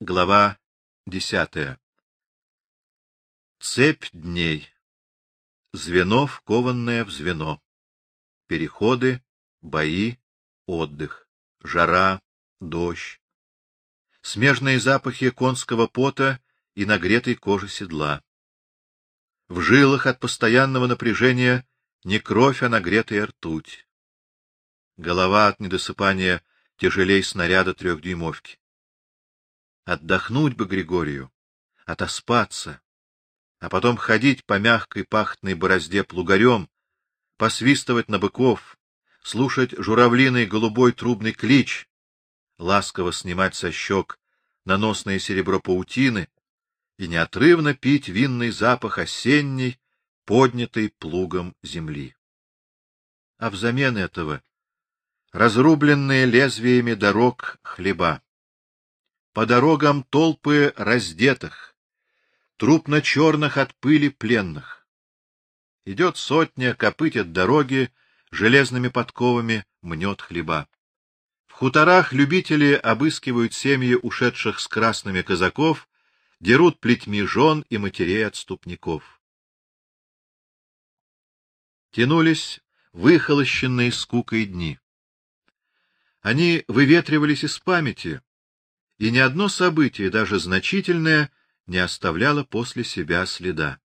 Глава десятая. Цепь дней. Звено, вкованное в звено. Переходы, бои, отдых, жара, дождь. Смежные запахи конского пота и нагретой кожи седла. В жилах от постоянного напряжения не кровь, а нагретая ртуть. Голова от недосыпания тяжелей снаряда трехдюймовки. Отдохнуть бы Григорию, отоспаться, а потом ходить по мягкой пахтной борозде плугарем, посвистывать на быков, слушать журавлиный голубой трубный клич, ласково снимать со щек наносное серебро паутины и неотрывно пить винный запах осенней, поднятой плугом земли. А взамен этого разрубленные лезвиями дорог хлеба, по дорогам толпы раздетых, трупно-черных от пыли пленных. Идет сотня, копытит дороги, железными подковами мнет хлеба. В хуторах любители обыскивают семьи ушедших с красными казаков, дерут плетьми жен и матерей отступников. Тянулись выхолощенные скукой дни. Они выветривались из памяти, и ни одно событие, даже значительное, не оставляло после себя следа.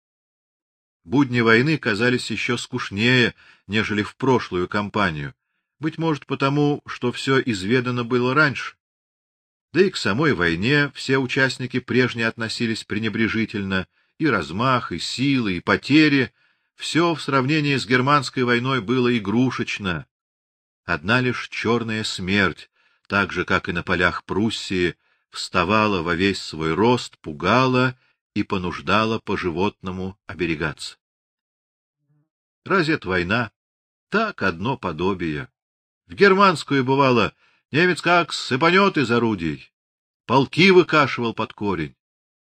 Будни войны казались еще скучнее, нежели в прошлую кампанию, быть может потому, что все изведано было раньше. Да и к самой войне все участники прежне относились пренебрежительно, и размах, и силы, и потери все в сравнении с германской войной было игрушечно. Одна лишь черная смерть, так же как и на полях Пруссии, вставала во весь свой рост, пугала и понуждала по-животному оберегаться. Разве это война? Так одно подобие. В германскую бывало, немец как сыпанет из орудий, полки выкашивал под корень,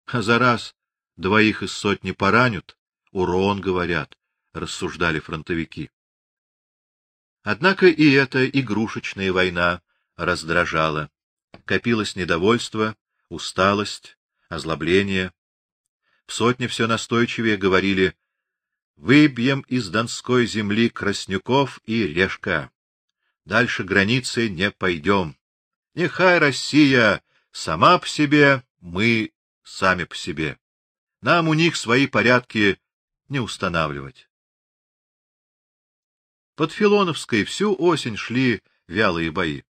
а за раз двоих из сотни поранят, урон, говорят, рассуждали фронтовики. Однако и эта игрушечная война раздражала копилось недовольство, усталость, озлобление. В сотне все настойчивее говорили: "Выбьем из донской земли Краснюков и Решка. Дальше границы не пойдем. Нехай Россия сама по себе, мы сами по себе. Нам у них свои порядки не устанавливать". Под Филоновской всю осень шли вялые бои.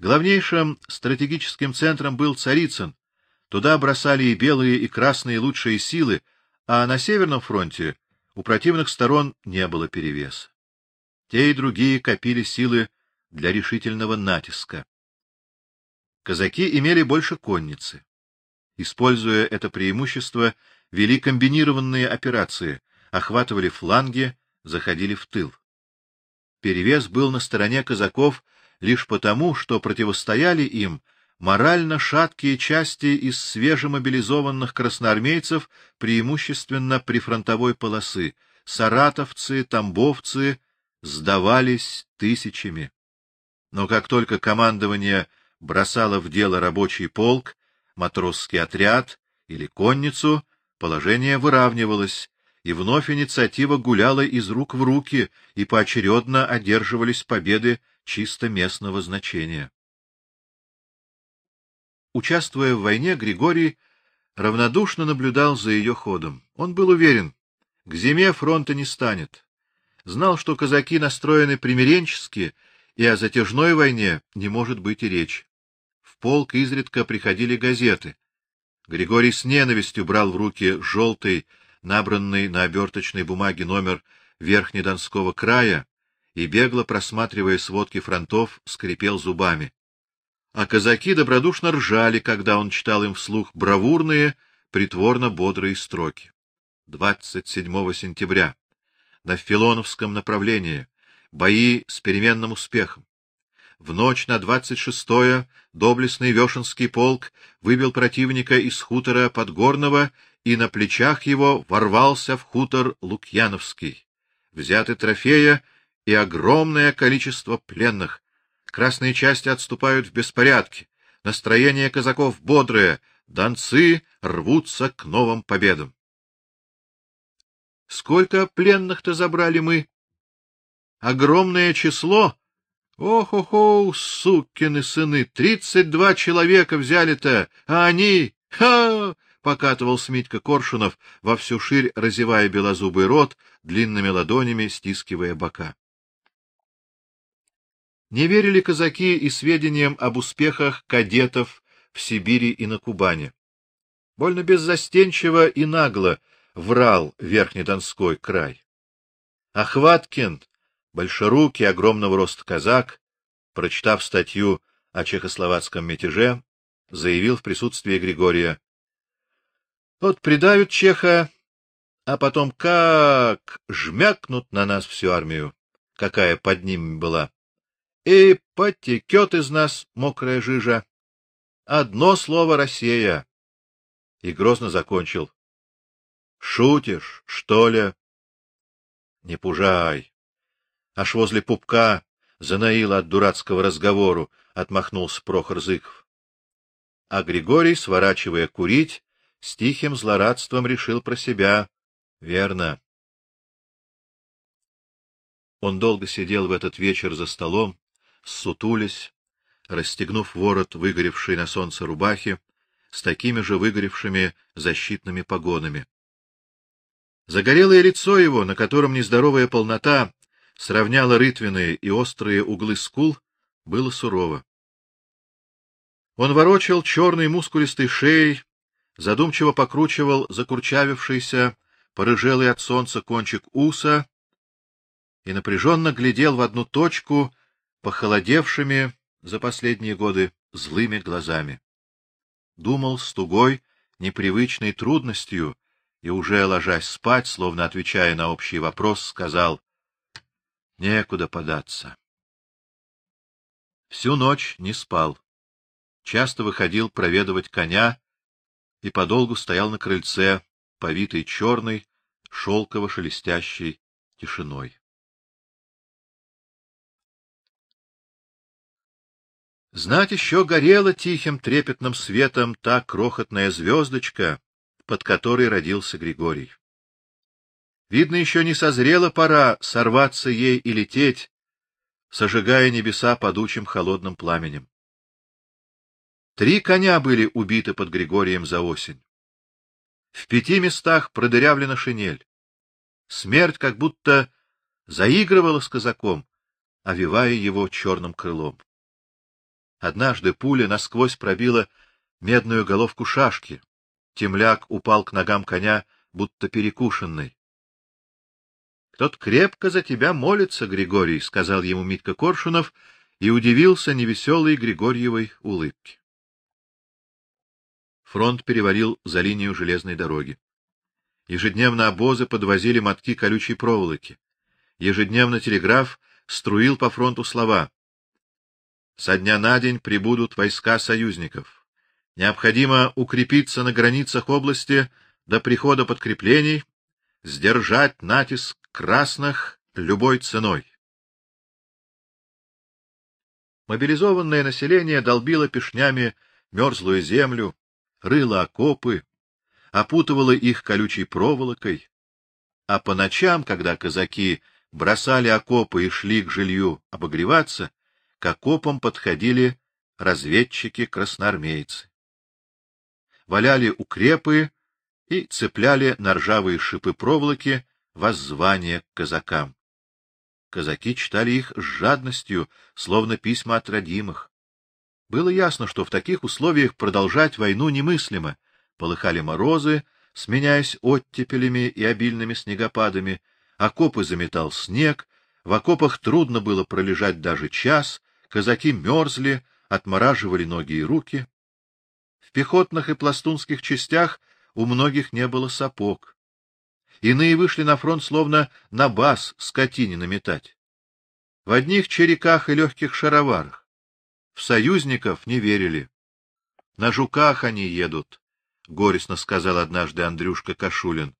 Главнейшим стратегическим центром был Царицын. Туда бросали и белые, и красные лучшие силы, а на северном фронте у противных сторон не было перевеса. Те и другие копили силы для решительного натиска. Казаки имели больше конницы. Используя это преимущество, вели комбинированные операции, охватывали фланги, заходили в тыл. Перевес был на стороне казаков лишь потому, что противостояли им морально шаткие части из свежемобилизованных красноармейцев, преимущественно прифронтовой полосы. Саратовцы, тамбовцы сдавались тысячами. Но как только командование бросало в дело рабочий полк, матросский отряд или конницу, положение выравнивалось, и вновь инициатива гуляла из рук в руки, и поочередно одерживались победы чисто местного значения. Участвуя в войне, Григорий равнодушно наблюдал за ее ходом. Он был уверен, к зиме фронта не станет. Знал, что казаки настроены примиренчески, и о затяжной войне не может быть и речи. В полк изредка приходили газеты. Григорий с ненавистью брал в руки желтый, набранный на оберточной бумаге номер Верхнедонского края и бегло просматривая сводки фронтов, скрипел зубами. А казаки добродушно ржали, когда он читал им вслух бравурные, притворно бодрые строки. 27 сентября на Филоновском направлении бои с переменным успехом. В ночь на 26-е доблестный Вешенский полк выбил противника из хутора Подгорного и на плечах его ворвался в хутор Лукьяновский. Взяты трофея и огромное количество пленных. Красные части отступают в беспорядке. Настроение казаков бодрое, донцы рвутся к новым победам. Сколько пленных-то забрали мы? Огромное число. Ох-охо, сукины сыны, тридцать два человека взяли-то, а они... Ха! Покатывал Смитька Коршунов во всю ширь, разевая белозубый рот, длинными ладонями стискивая бока. Не верили казаки и сведениям об успехах кадетов в Сибири и на Кубани. Больно беззастенчиво и нагло врал Верхнедонской край. Ахваткин, большерукий, огромного роста казак, прочитав статью о чехословацком мятеже, заявил в присутствии Григория: "Вот придавят чеха, а потом как жмякнут на нас всю армию, какая под ними была. И потекет из нас мокрая жижа. Одно слово Россия". И грозно закончил: Шутишь, что ли? Не пужай. Аж возле пупка занаило от дурацкого разговору, отмахнулся Прохор Зыков. А Григорий, сворачивая курить, с тихим злорадством решил про себя: верно. Он долго сидел в этот вечер за столом, сутулясь, расстегнув ворот выгоревшей на солнце рубахи, с такими же выгоревшими защитными погонами. Загорелое лицо его, на котором нездоровая полнота сравняла рытвенные и острые углы скул, было сурово. Он ворочал черной мускулистой шеей, задумчиво покручивал закурчавившийся, порыжелый от солнца кончик уса и напряженно глядел в одну точку похолодевшими за последние годы злыми глазами. Думал с тугой, непривычной трудностью, и уже ложась спать, словно отвечая на общий вопрос, сказал: "Некуда податься". Всю ночь не спал. Часто выходил проведывать коня и подолгу стоял на крыльце, повитый черной, шелково-шелестящей тишиной. Знать еще горела тихим трепетным светом та крохотная звездочка, под которой родился Григорий. Видно, еще не созрела пора сорваться ей и лететь, сожигая небеса подучим холодным пламенем. Три коня были убиты под Григорием за осень. В пяти местах продырявлена шинель. Смерть как будто заигрывала с казаком, овивая его черным крылом. Однажды пуля насквозь пробила медную головку шашки, Темляк упал к ногам коня, будто перекушенный. Кто-то крепко за тебя молится, Григорий, сказал ему Митка Коршунов и удивился невеселой Григорьевой улыбке. Фронт перевалил за линию железной дороги. Ежедневно обозы подвозили мотки колючей проволоки. Ежедневно телеграф струил по фронту слова: Со дня на день прибудут войска союзников. Необходимо укрепиться на границах области до прихода подкреплений, сдержать натиск красных любой ценой. Мобилизованное население долбило пешнями мерзлую землю, рыло окопы, опутывало их колючей проволокой, а по ночам, когда казаки бросали окопы и шли к жилью обогреваться, к окопам подходили разведчики-красноармейцы валяли укрепы и цепляли на ржавые шипы проволоки воззвания к казакам. Казаки читали их с жадностью, словно письма от родимых. Было ясно, что в таких условиях продолжать войну немыслимо. Полыхали морозы, сменяясь оттепелями и обильными снегопадами, окопы заметал снег, в окопах трудно было пролежать даже час, казаки мерзли, отмораживали ноги и руки. В пехотных и пластунских частях у многих не было сапог. Иные вышли на фронт словно на бас скотине наметать. В одних череках и легких шароварах. В союзников не верили. На жуках они едут, горестно сказал однажды Андрюшка Кашулин.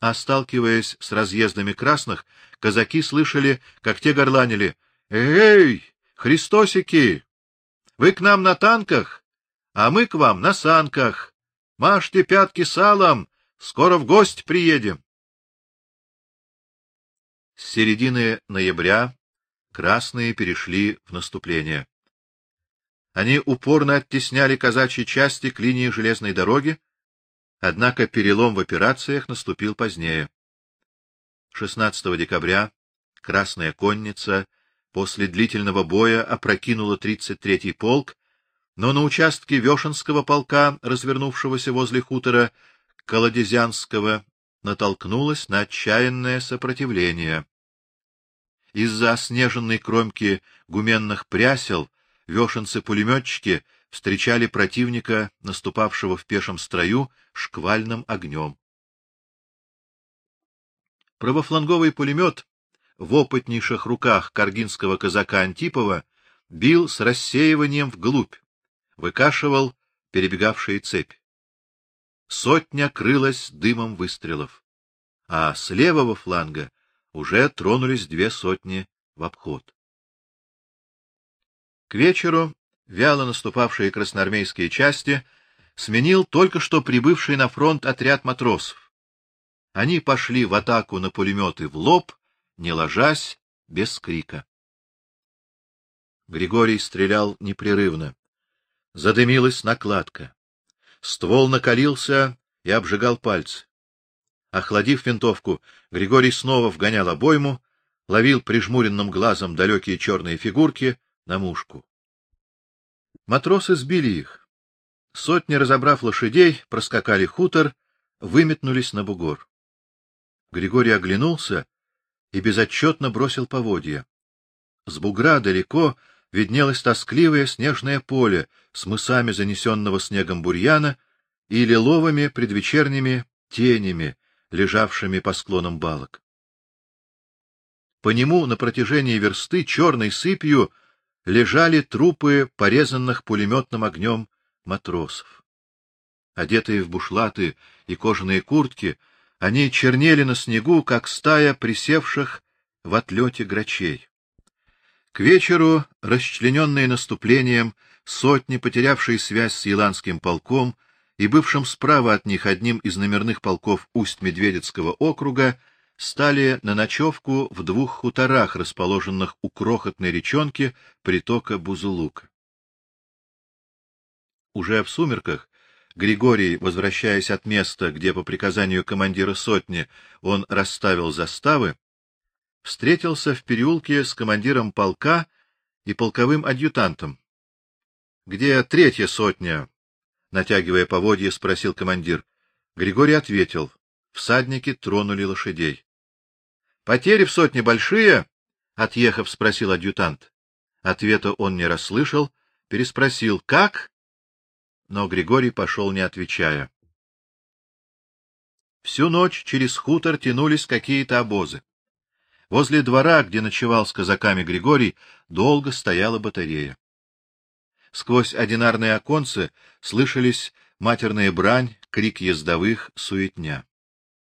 А сталкиваясь с разъездами красных, казаки слышали, как те горланили: "Эй, Христосики! Вы к нам на танках, а мы к вам на санках. Мажьте пятки салом, скоро в гость приедем. С середины ноября красные перешли в наступление. Они упорно оттесняли казачьи части к линии железной дороги, однако перелом в операциях наступил позднее. 16 декабря Красная конница после длительного боя опрокинула 33-й полк, но на участке Вешенского полка, развернувшегося возле хутора Колодезянского, натолкнулась на отчаянное сопротивление. Из-за снеженной кромки гуменных прясел вешенцы-пулеметчики встречали противника, наступавшего в пешем строю, шквальным огнем. Правофланговый пулемет в опытнейших руках каргинского казака Антипова бил с рассеиванием вглубь, выкашивал перебегавшие цепи. Сотня крылась дымом выстрелов, а с левого фланга уже тронулись две сотни в обход. К вечеру вяло наступавшие красноармейские части сменил только что прибывший на фронт отряд матросов. Они пошли в атаку на пулеметы в лоб, не ложась, без крика. Григорий стрелял непрерывно. Задымилась накладка. Ствол накалился и обжигал пальцы. Охладив винтовку, Григорий снова вгонял обойму, ловил прижмуренным глазом далекие черные фигурки на мушку. Матросы сбили их. Сотни, разобрав лошадей, проскакали хутор, выметнулись на бугор. Григорий оглянулся и безотчетно бросил поводья. С бугра далеко виднелось тоскливое снежное поле с мысами занесенного снегом бурьяна и лиловыми предвечерними тенями, лежавшими по склонам балок. По нему на протяжении версты черной сыпью лежали трупы порезанных пулеметным огнем матросов. Одетые в бушлаты и кожаные куртки, они чернели на снегу, как стая присевших в отлете грачей. К вечеру, расчлененные наступлением, сотни, потерявшие связь с Еланским полком и бывшим справа от них одним из номерных полков Усть-Медведецкого округа, стали на ночевку в двух хуторах, расположенных у крохотной речонки притока Бузулука. Уже в сумерках Григорий, возвращаясь от места, где по приказанию командира сотни он расставил заставы, встретился в переулке с командиром полка и полковым адъютантом. Где третья сотня? натягивая поводья, спросил командир. Григорий ответил: всадники тронули лошадей. Потери в сотне большие? отъехав, спросил адъютант. Ответа он не расслышал, переспросил: "Как?" Но Григорий пошел не отвечая. Всю ночь через хутор тянулись какие-то обозы. Возле двора, где ночевал с казаками Григорий, долго стояла батарея. Сквозь одинарные оконцы слышались матерная брань, крик ездовых, суетня.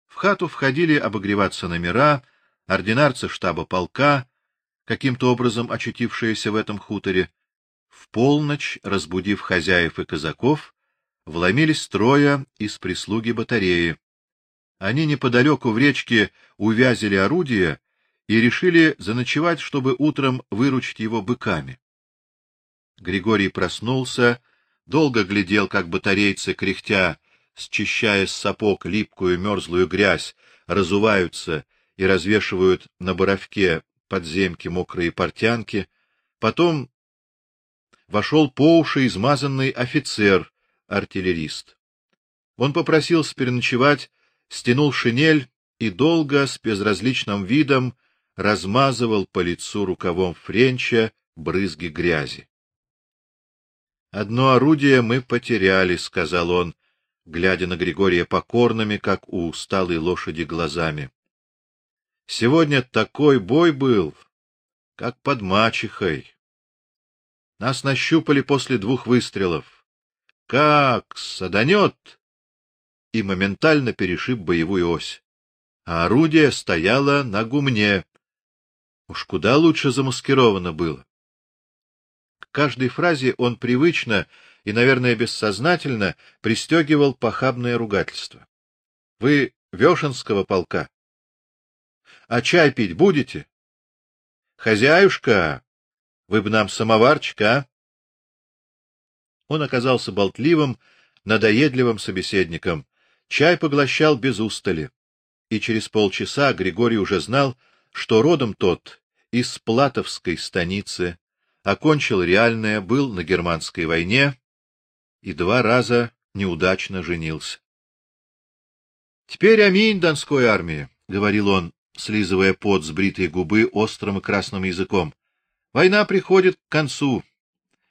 В хату входили обогреваться номера, ординарцы штаба полка, каким-то образом очутившиеся в этом хуторе, в полночь, разбудив хозяев и казаков, вломились трое из прислуги батареи. Они неподалеку в речке увязили орудие и решили заночевать, чтобы утром выручить его быками. Григорий проснулся, долго глядел, как батарейцы кряхтя, счищая с сапог липкую мерзлую грязь, разуваются и развешивают на боровке подземки мокрые портянки, потом вошел по уши измазанный офицер, артиллерист. Он попросился переночевать, стянул шинель и долго с безразличным видом размазывал по лицу рукавом френча брызги грязи. Одно орудие мы потеряли, сказал он, глядя на Григория покорными, как у усталой лошади глазами. Сегодня такой бой был, как под мачехой. Нас нащупали после двух выстрелов. Как саданет! И моментально перешиб боевую ось. А орудие стояло на гумне. Уж куда лучше замаскировано было. К каждой фразе он привычно и, наверное, бессознательно пристегивал похабное ругательство. — Вы Вешенского полка? — А чай пить будете? — Хозяюшка, вы бы нам самоварчика, а? Он оказался болтливым, надоедливым собеседником. Чай поглощал без устали. И через полчаса Григорий уже знал, что родом тот из Платовской станицы, окончил реальное, был на германской войне и два раза неудачно женился. Теперь аминь Донской армии, говорил он, слизывая пот с бритой губы острым и красным языком. Война приходит к концу.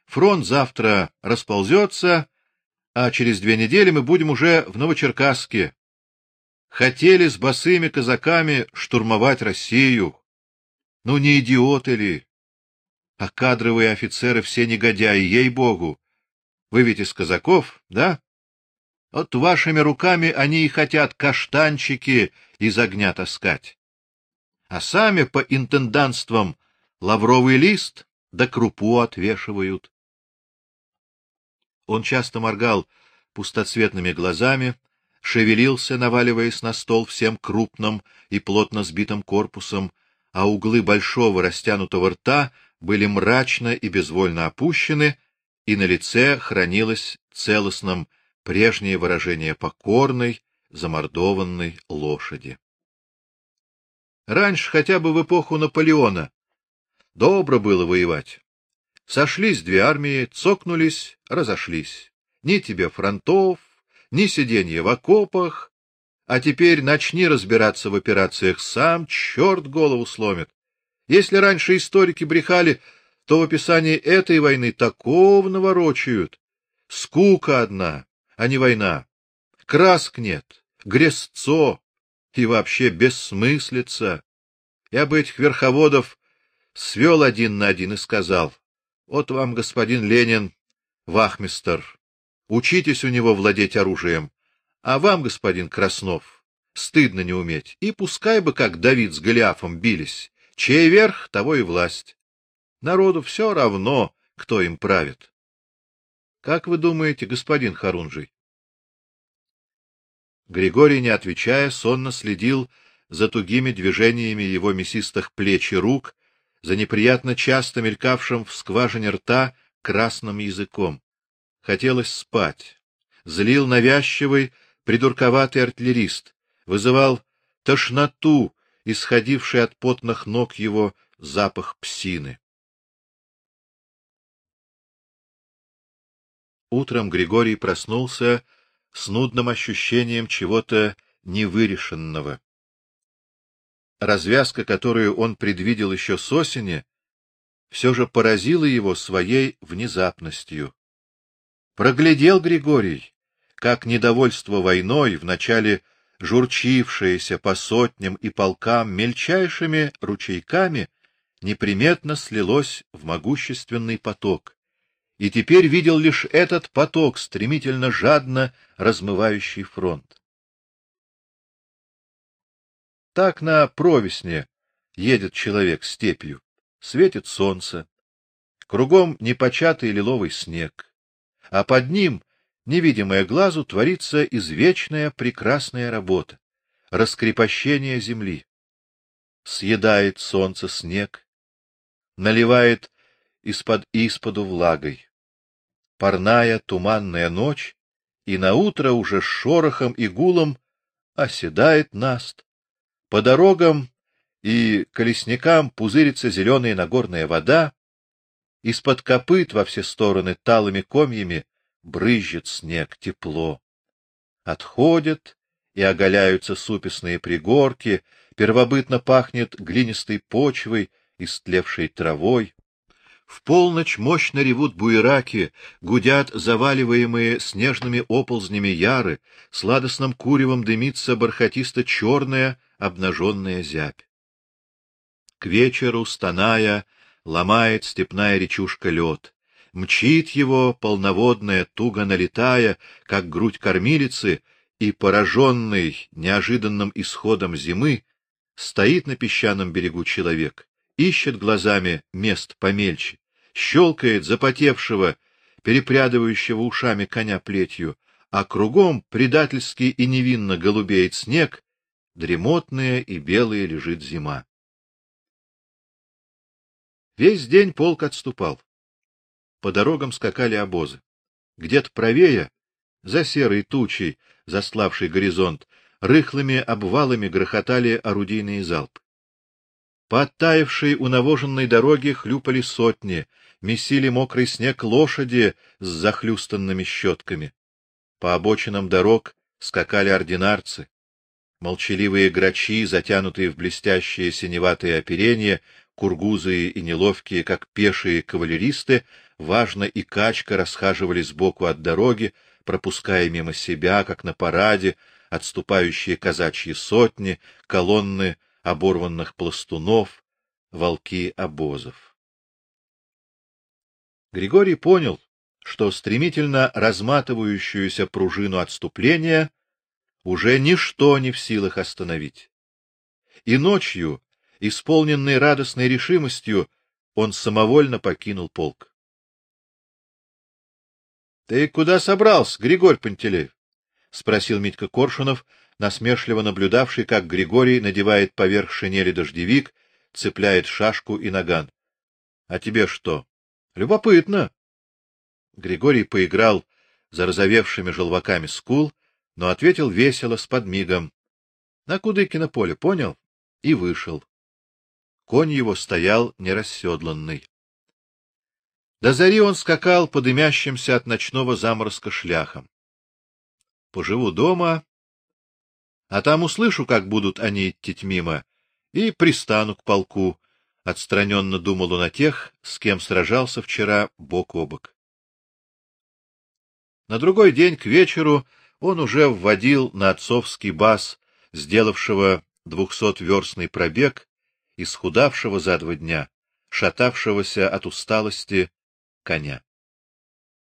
Фронт завтра расползется, а через две недели мы будем уже в Новочеркасске. Хотели с босыми казаками штурмовать Россию. Ну не идиоты ли? А кадровые офицеры все негодяи, ей-богу. Вы ведь из казаков, да? Вот вашими руками они и хотят каштанчики из огня таскать. А сами по интендантствам лавровый лист да крупу отвешивают. Он часто моргал пустоцветными глазами, шевелился, наваливаясь на стол всем крупным и плотно сбитым корпусом, а углы большого растянутого рта были мрачно и безвольно опущены, и на лице хранилось целостным прежнее выражение покорной, замордованной лошади. Раньше, хотя бы в эпоху Наполеона, добро было воевать. Сошлись две армии, цокнулись, разошлись. Ни тебе фронтов, ни сиденья в окопах, а теперь начни разбираться в операциях сам, черт голову сломит. Если раньше историки брехали, то в описании этой войны такого наворочают. Скука одна, а не война. Краск нет, грязцо и вообще бессмыслица. Я бы этих верховодов свел один на один и сказал: "Вот вам, господин Ленин, вахмистр, учитесь у него владеть оружием, а вам, господин Краснов, стыдно не уметь. И пускай бы как Давид с Голиафом бились, чей верх, того и власть. Народу все равно, кто им правит. Как вы думаете, господин Харунжий? Григорий, не отвечая, сонно следил за тугими движениями его мясистых плеч и рук, за неприятно часто мелькавшим в скважине рта красным языком. Хотелось спать. Злил навязчивый, придурковатый артиллерист, вызывал тошноту, исходивший от потных ног его запах псины. Утром Григорий проснулся с нудным ощущением чего-то невырешенного. Развязка, которую он предвидел еще с осени, все же поразила его своей внезапностью. Проглядел Григорий, как недовольство войной, вначале журчившееся по сотням и полкам мельчайшими ручейками, неприметно слилось в могущественный поток и теперь видел лишь этот поток, стремительно жадно размывающий фронт. Так на провесне едет человек степью. Светит солнце, кругом непочатый лиловый снег, а под ним, невидимая глазу, творится извечная прекрасная работа раскрепощение земли. Съедает солнце снег, наливает из-под исподу влагой парная туманная ночь, и на утро уже шорохом и гулом оседает наст. По дорогам и колесникам пузырится зеленая нагорная вода, из-под копыт во все стороны талыми комьями брызжет снег, тепло. Отходят и оголяются супесные пригорки, первобытно пахнет глинистой почвой, истлевшей травой. В полночь мощно ревут буераки, гудят заваливаемые снежными оползнями яры, сладостным куревом дымится бархатисто черная обнаженная зябь. К вечеру, стоная, ломает степная речушка лед. Мчит его полноводная, туго налетая, как грудь кормилицы, и пораженный неожиданным исходом зимы стоит на песчаном берегу человек ищет глазами мест помельче, щелкает запотевшего, перепрядывающего ушами коня плетью, а кругом предательски и невинно голубеет снег, дремотная и белая лежит зима. Весь день полк отступал. По дорогам скакали обозы. Где-то правее, за серой тучей, заславшей горизонт, рыхлыми обвалами грохотали орудийные залпы. По оттаившей унавоженной дороге хлюпали сотни, месили мокрый снег лошади с захлюстанными щетками. По обочинам дорог скакали ординарцы. Молчаливые грачи, затянутые в блестящее синеватое оперение, кургузы и неловкие, как пешие кавалеристы, важно и качка расхаживали сбоку от дороги, пропуская мимо себя, как на параде, отступающие казачьи сотни, колонны оборванных пластунов, волки обозов. Григорий понял, что стремительно разматывающуюся пружину отступления уже ничто не в силах остановить. И ночью, исполненный радостной решимостью, он самовольно покинул полк. Ты куда собрался, Григорий Пантелеев? спросил Митька Коршунов, насмешливо наблюдавший, как Григорий надевает поверх шинели дождевик, цепляет шашку и наган. А тебе что? Любопытно. Григорий поиграл за разовевшими желваками скул, но ответил весело с подмигом: "На Кудыкино поле, понял?" и вышел. Конь его стоял нерасседланный. До зари он скакал по дымящимся от ночного заморозка шляхам. Поживу дома, а там услышу, как будут они идти мимо, и пристану к полку, отстраненно думал он о тех, с кем сражался вчера бок о бок. На другой день к вечеру он уже вводил на отцовский бас, сделавшего двухсотверстный пробег, исхудавшего за два дня, шатавшегося от усталости коня.